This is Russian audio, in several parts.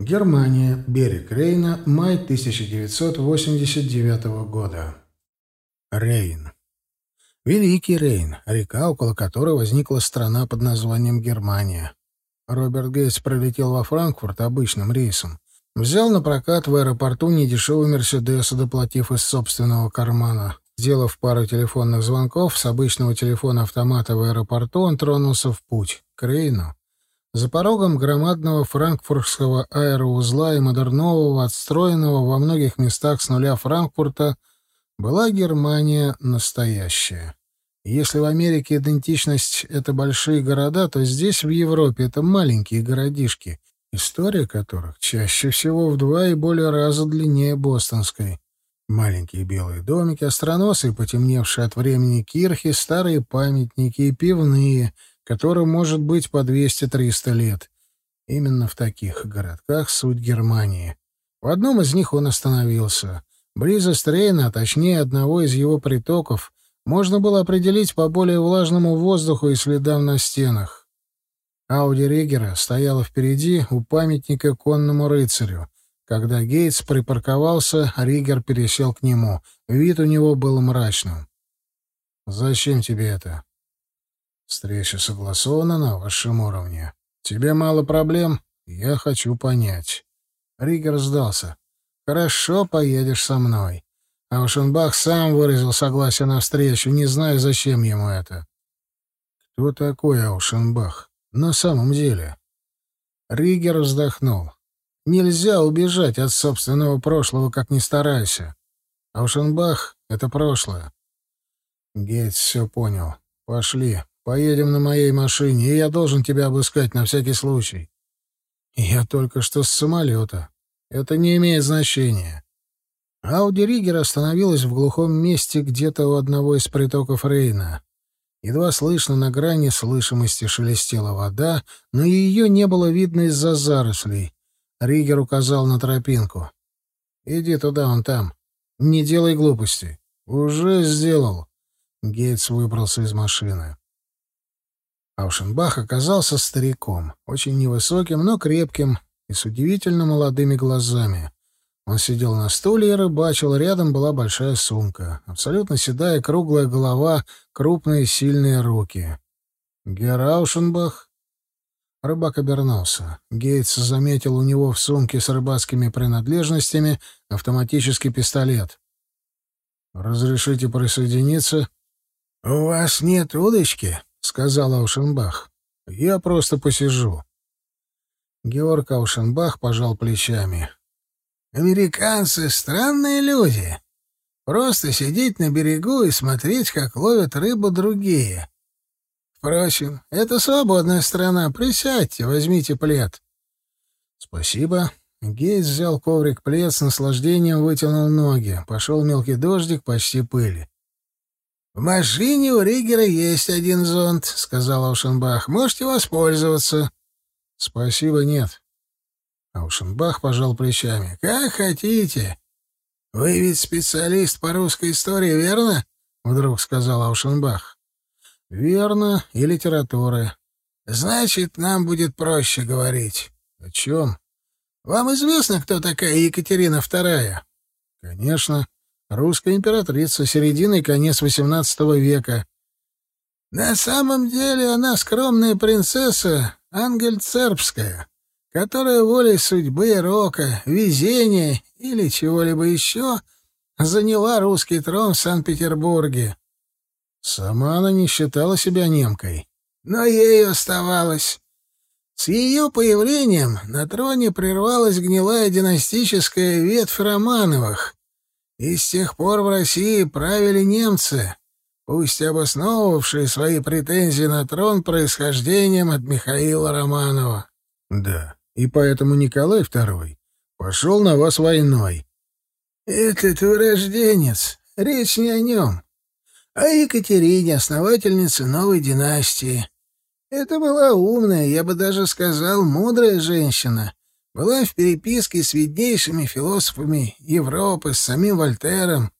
Германия. Берег Рейна. Май 1989 года. Рейн. Великий Рейн, река, около которой возникла страна под названием Германия. Роберт Гейтс прилетел во Франкфурт обычным рейсом. Взял на прокат в аэропорту недешевый «Мерседес», доплатив из собственного кармана. Сделав пару телефонных звонков с обычного телефона-автомата в аэропорту, он тронулся в путь, к Рейну. За порогом громадного франкфуртского аэроузла и модернового, отстроенного во многих местах с нуля Франкфурта, была Германия настоящая. Если в Америке идентичность — это большие города, то здесь, в Европе, это маленькие городишки, история которых чаще всего в два и более раза длиннее бостонской. Маленькие белые домики, остроносые, потемневшие от времени кирхи, старые памятники и пивные — которым может быть по 200-300 лет. Именно в таких городках суть Германии. В одном из них он остановился. Близость Рейна, а точнее одного из его притоков, можно было определить по более влажному воздуху и следам на стенах. Ауди Ригера стояла впереди у памятника конному рыцарю. Когда Гейтс припарковался, Ригер пересел к нему. Вид у него был мрачным. «Зачем тебе это?» Встреча согласована на высшем уровне. Тебе мало проблем? Я хочу понять. Ригер сдался. Хорошо, поедешь со мной. Аушенбах сам выразил согласие на встречу, не знаю, зачем ему это. Кто такой Аушенбах? На самом деле. Ригер вздохнул. Нельзя убежать от собственного прошлого, как ни старайся. Аушенбах — это прошлое. Гейтс все понял. Пошли. Поедем на моей машине, и я должен тебя обыскать на всякий случай. Я только что с самолета. Это не имеет значения. Ауди Ригер остановилась в глухом месте где-то у одного из притоков Рейна. Едва слышно на грани слышимости шелестела вода, но ее не было видно из-за зарослей. Ригер указал на тропинку. «Иди туда, он там. Не делай глупостей». «Уже сделал». Гейтс выбрался из машины. Аушенбах оказался стариком, очень невысоким, но крепким и с удивительно молодыми глазами. Он сидел на стуле и рыбачил, рядом была большая сумка. Абсолютно седая круглая голова, крупные сильные руки. «Гераушенбах?» Рыбак обернулся. Гейтс заметил у него в сумке с рыбацкими принадлежностями автоматический пистолет. «Разрешите присоединиться?» «У вас нет удочки?» — сказал Аушенбах. «Я просто посижу». Георг Аушенбах пожал плечами. «Американцы — странные люди. Просто сидеть на берегу и смотреть, как ловят рыбу другие. Впрочем, это свободная страна. Присядьте, возьмите плед». «Спасибо». Гейс взял коврик плед, с наслаждением вытянул ноги. Пошел мелкий дождик, почти пыли. «В машине у Ригера есть один зонт», — сказал Аушенбах. «Можете воспользоваться». «Спасибо, нет». Аушенбах пожал плечами. «Как хотите. Вы ведь специалист по русской истории, верно?» — вдруг сказал Аушенбах. «Верно, и литературы». «Значит, нам будет проще говорить». «О чем?» «Вам известно, кто такая Екатерина II?» «Конечно». Русская императрица, середины и конец XVIII века. На самом деле она скромная принцесса Ангельцербская, которая волей судьбы, рока, везения или чего-либо еще заняла русский трон в Санкт-Петербурге. Сама она не считала себя немкой. Но ею оставалось. С ее появлением на троне прервалась гнилая династическая ветвь Романовых, и с тех пор в России правили немцы, пусть обосновывавшие свои претензии на трон происхождением от Михаила Романова. Да, и поэтому Николай II пошел на вас войной. Этот урожденец, речь не о нем, а Екатерине, основательнице новой династии. Это была умная, я бы даже сказал, мудрая женщина, была в переписке с виднейшими философами Европы, с самим Вольтером.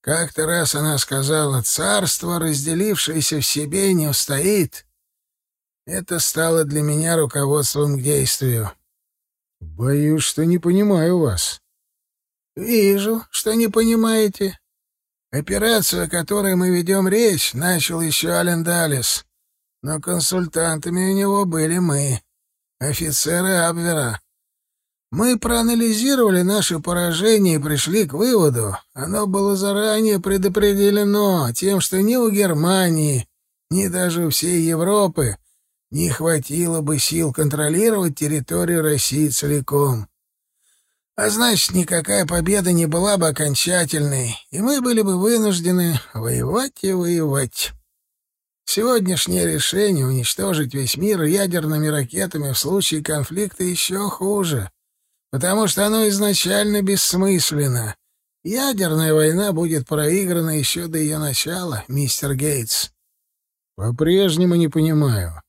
Как-то раз она сказала, царство, разделившееся в себе, не устоит. Это стало для меня руководством к действию. Боюсь, что не понимаю вас. Вижу, что не понимаете. Операцию, о которой мы ведем речь, начал еще Ален Даллес, но консультантами у него были мы, офицеры Абвера. Мы проанализировали наше поражение и пришли к выводу, оно было заранее предопределено тем, что ни у Германии, ни даже у всей Европы не хватило бы сил контролировать территорию России целиком. А значит, никакая победа не была бы окончательной, и мы были бы вынуждены воевать и воевать. Сегодняшнее решение уничтожить весь мир ядерными ракетами в случае конфликта еще хуже потому что оно изначально бессмысленно. Ядерная война будет проиграна еще до ее начала, мистер Гейтс. По-прежнему не понимаю.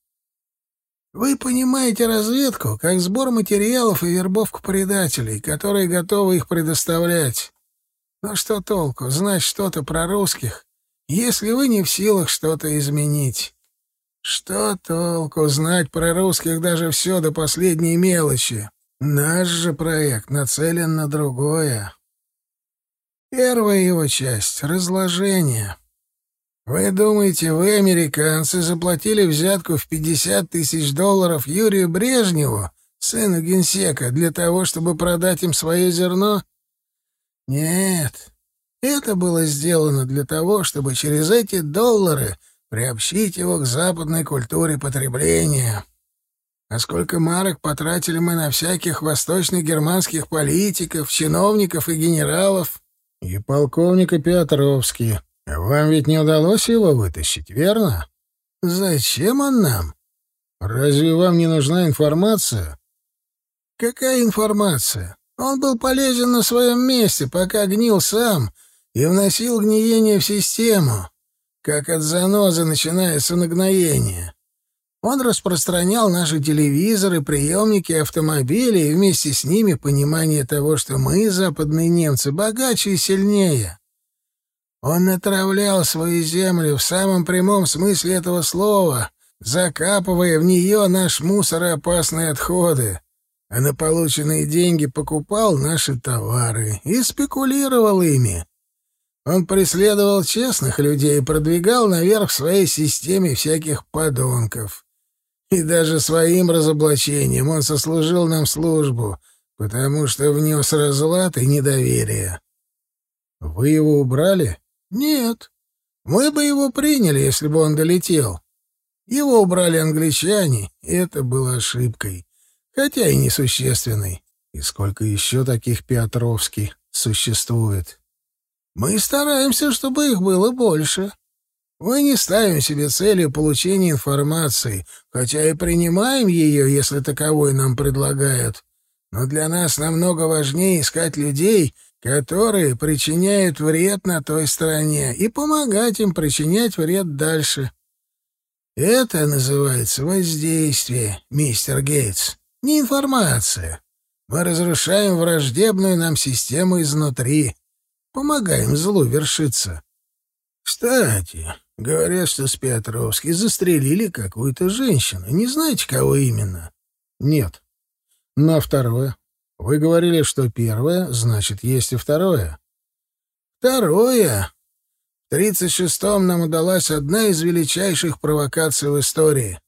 Вы понимаете разведку как сбор материалов и вербовку предателей, которые готовы их предоставлять. Но что толку знать что-то про русских, если вы не в силах что-то изменить? Что толку знать про русских даже все до последней мелочи? Наш же проект нацелен на другое. Первая его часть — разложение. Вы думаете, вы, американцы, заплатили взятку в 50 тысяч долларов Юрию Брежневу, сыну генсека, для того, чтобы продать им свое зерно? Нет. Это было сделано для того, чтобы через эти доллары приобщить его к западной культуре потребления. А сколько марок потратили мы на всяких восточных германских политиков, чиновников и генералов? И полковника Петровский. Вам ведь не удалось его вытащить, верно? Зачем он нам? Разве вам не нужна информация? Какая информация? Он был полезен на своем месте, пока гнил сам и вносил гниение в систему. Как от занозы начинается нагноение. Он распространял наши телевизоры, приемники, автомобили и вместе с ними понимание того, что мы, западные немцы, богаче и сильнее. Он натравлял свою землю в самом прямом смысле этого слова, закапывая в нее наш мусор и опасные отходы, а на полученные деньги покупал наши товары и спекулировал ими. Он преследовал честных людей и продвигал наверх в своей системе всяких подонков. И даже своим разоблачением он сослужил нам службу, потому что внес разлад и недоверие. Вы его убрали? Нет. Мы бы его приняли, если бы он долетел. Его убрали англичане, это было ошибкой, хотя и несущественной. И сколько еще таких Петровских существует? Мы стараемся, чтобы их было больше. Мы не ставим себе целью получения информации, хотя и принимаем ее, если таковой нам предлагают. Но для нас намного важнее искать людей, которые причиняют вред на той стороне, и помогать им причинять вред дальше. Это называется воздействие, мистер Гейтс, не информация. Мы разрушаем враждебную нам систему изнутри, помогаем злу вершиться. Кстати, Говорят, что с Петровски застрелили какую-то женщину. Не знаете, кого именно? Нет. Но второе. Вы говорили, что первое, значит, есть и второе. Второе. В тридцать шестом нам удалась одна из величайших провокаций в истории.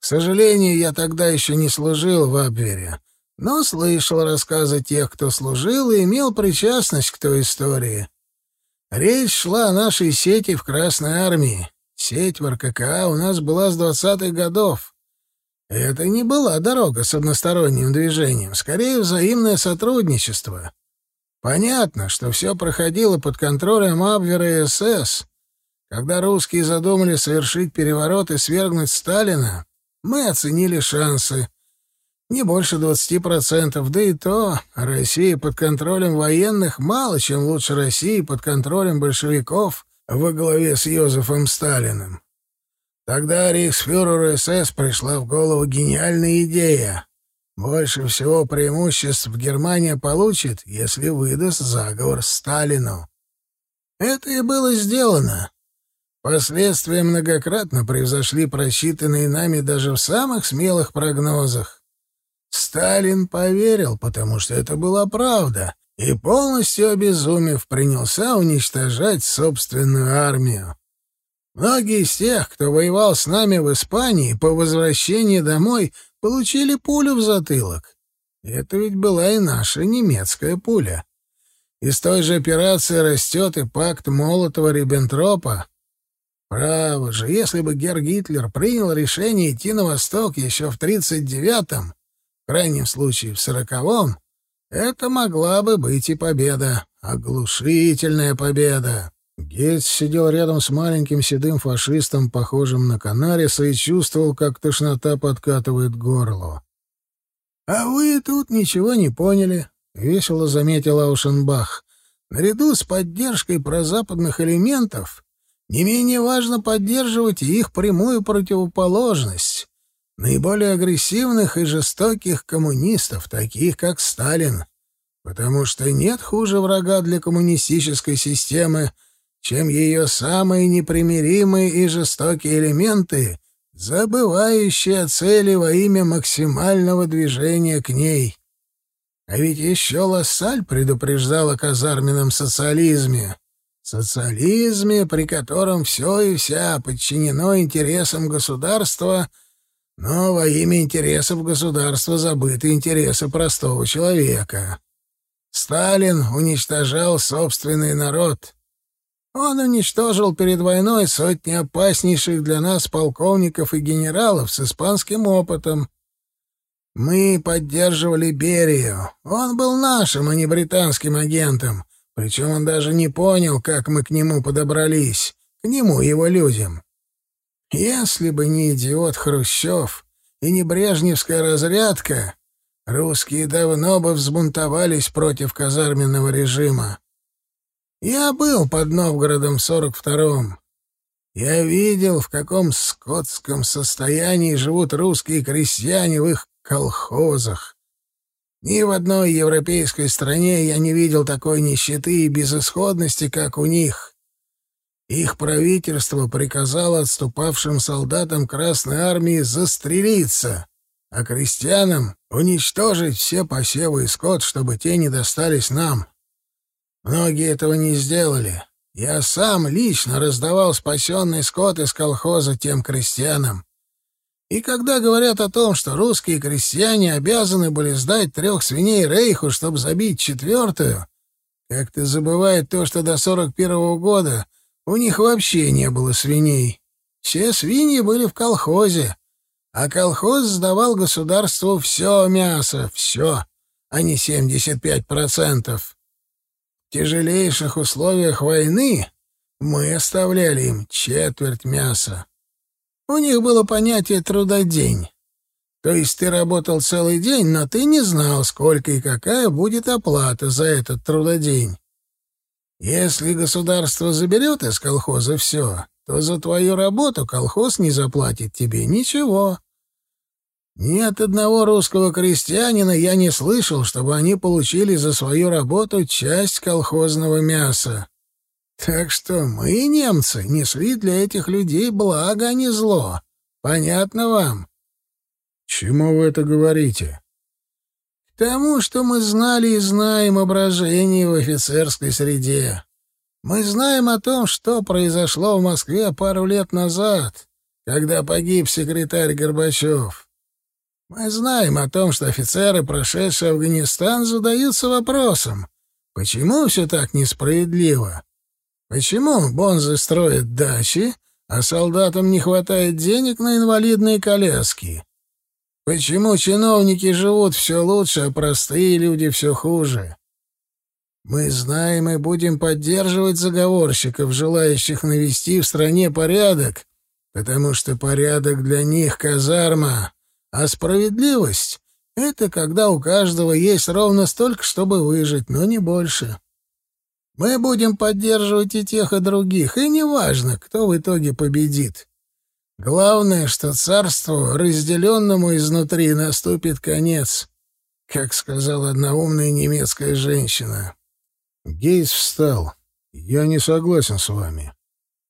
К сожалению, я тогда еще не служил в Абвере, но слышал рассказы тех, кто служил и имел причастность к той истории. Речь шла о нашей сети в Красной Армии. Сеть в РККА у нас была с двадцатых годов. Это не была дорога с односторонним движением, скорее взаимное сотрудничество. Понятно, что все проходило под контролем Абвера и СС. Когда русские задумали совершить переворот и свергнуть Сталина, мы оценили шансы — не больше двадцати процентов, да и то Россия под контролем военных мало чем лучше России под контролем большевиков во главе с Йозефом Сталиным. Тогда рейхсфюреру СС пришла в голову гениальная идея. Больше всего преимуществ Германия получит, если выдаст заговор Сталину. Это и было сделано. Последствия многократно превзошли просчитанные нами даже в самых смелых прогнозах. Сталин поверил, потому что это была правда, и полностью обезумев принялся уничтожать собственную армию. Многие из тех, кто воевал с нами в Испании, по возвращении домой получили пулю в затылок. Это ведь была и наша немецкая пуля. Из той же операции растет и пакт Молотова-Риббентропа. Право же, если бы Герр Гитлер принял решение идти на восток еще в 39-м, в крайнем случае в 40-м, это могла бы быть и победа, оглушительная победа. Гейтс сидел рядом с маленьким седым фашистом, похожим на Канариса, и чувствовал, как тошнота подкатывает горло. «А вы тут ничего не поняли», — весело заметил Аушенбах. «Наряду с поддержкой прозападных элементов не менее важно поддерживать их прямую противоположность, наиболее агрессивных и жестоких коммунистов, таких как Сталин, потому что нет хуже врага для коммунистической системы, чем ее самые непримиримые и жестокие элементы, забывающие о цели во имя максимального движения к ней. А ведь еще Лассаль предупреждал о казарменном социализме. Социализме, при котором все и вся подчинено интересам государства, но во имя интересов государства забыты интересы простого человека. Сталин уничтожал собственный народ — он уничтожил перед войной сотни опаснейших для нас полковников и генералов с испанским опытом. Мы поддерживали Берию. Он был нашим, а не британским агентом. Причем он даже не понял, как мы к нему подобрались, к нему и его людям. Если бы не идиот Хрущев и не брежневская разрядка, русские давно бы взбунтовались против казарменного режима. Я был под Новгородом в сорок втором. Я видел, в каком скотском состоянии живут русские крестьяне в их колхозах. Ни в одной европейской стране я не видел такой нищеты и безысходности, как у них. Их правительство приказало отступавшим солдатам Красной Армии застрелиться, а крестьянам уничтожить все посевы и скот, чтобы те не достались нам. Многие этого не сделали. Я сам лично раздавал спасенный скот из колхоза тем крестьянам. И когда говорят о том, что русские крестьяне обязаны были сдать трех свиней Рейху, чтобы забить четвертую, как-то забывают то, что до сорок первого года у них вообще не было свиней. Все свиньи были в колхозе, а колхоз сдавал государству все мясо, все, а не семьдесят пять процентов тяжелейших условиях войны мы оставляли им четверть мяса. У них было понятие «трудодень». То есть ты работал целый день, но ты не знал, сколько и какая будет оплата за этот трудодень. Если государство заберет из колхоза все, то за твою работу колхоз не заплатит тебе ничего. Ни от одного русского крестьянина я не слышал, чтобы они получили за свою работу часть колхозного мяса. Так что мы, немцы, несли для этих людей благо, а не зло. Понятно вам? Чему вы это говорите? Тому, что мы знали и знаем о брожении в офицерской среде. Мы знаем о том, что произошло в Москве пару лет назад, когда погиб секретарь Горбачев. Мы знаем о том, что офицеры, прошедшие Афганистан, задаются вопросом, почему все так несправедливо? Почему бонзы строят дачи, а солдатам не хватает денег на инвалидные коляски? Почему чиновники живут все лучше, а простые люди все хуже? Мы знаем и будем поддерживать заговорщиков, желающих навести в стране порядок, потому что порядок для них — казарма, а справедливость — это когда у каждого есть ровно столько, чтобы выжить, но не больше. Мы будем поддерживать и тех, и других, и неважно, кто в итоге победит. Главное, что царству, разделенному изнутри, наступит конец, как сказала одна умная немецкая женщина. Гейс встал. «Я не согласен с вами».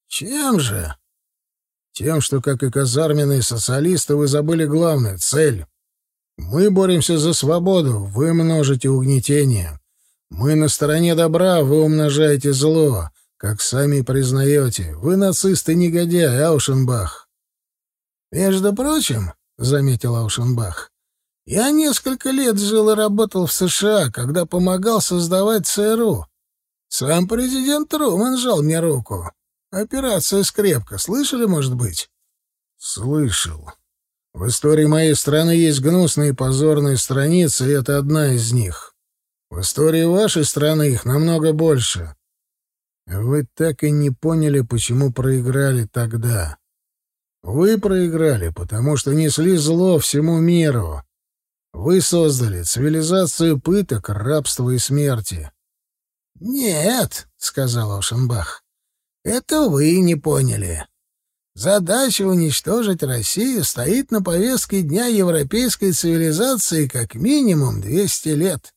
«Чем же?» Тем, что, как и казарменные социалисты, вы забыли главное — цель. Мы боремся за свободу, вы множите угнетение. Мы на стороне добра, вы умножаете зло. Как сами признаете, вы нацисты-негодяй, Аушенбах. Между прочим, — заметил Аушенбах, — я несколько лет жил и работал в США, когда помогал создавать ЦРУ. Сам президент Трумэн жал мне руку. Операция «Скрепка» слышали, может быть? Слышал. В истории моей страны есть гнусные позорные страницы, и это одна из них. В истории вашей страны их намного больше. Вы так и не поняли, почему проиграли тогда. Вы проиграли, потому что несли зло всему миру. Вы создали цивилизацию пыток, рабства и смерти. «Нет», — сказал Ошенбах, — «это вы не поняли. Задача уничтожить Россию стоит на повестке дня европейской цивилизации как минимум 200 лет.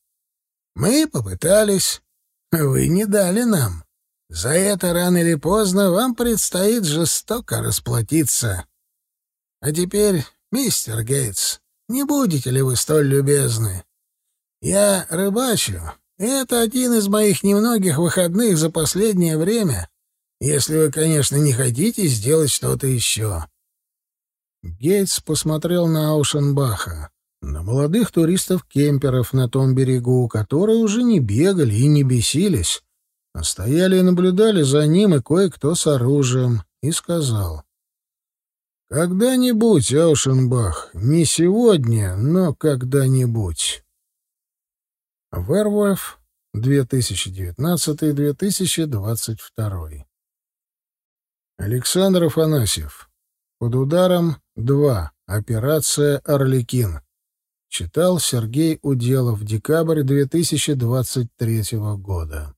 Мы попытались, вы не дали нам. За это рано или поздно вам предстоит жестоко расплатиться. А теперь, мистер Гейтс, не будете ли вы столь любезны? Я рыбачу, и это один из моих немногих выходных за последнее время, если вы, конечно, не хотите сделать что-то еще. Гейтс посмотрел на Аушенбаха, на молодых туристов-кемперов на том берегу, которые уже не бегали и не бесились, а стояли и наблюдали за ним и кое-кто с оружием, и сказал. «Когда-нибудь, Аушенбах, не сегодня, но когда-нибудь». Вервольф, 2019-2022 Александр Афанасьев. Под ударом 2. Операция «Орликин». Читал Сергей Уделов. Декабрь 2023 года.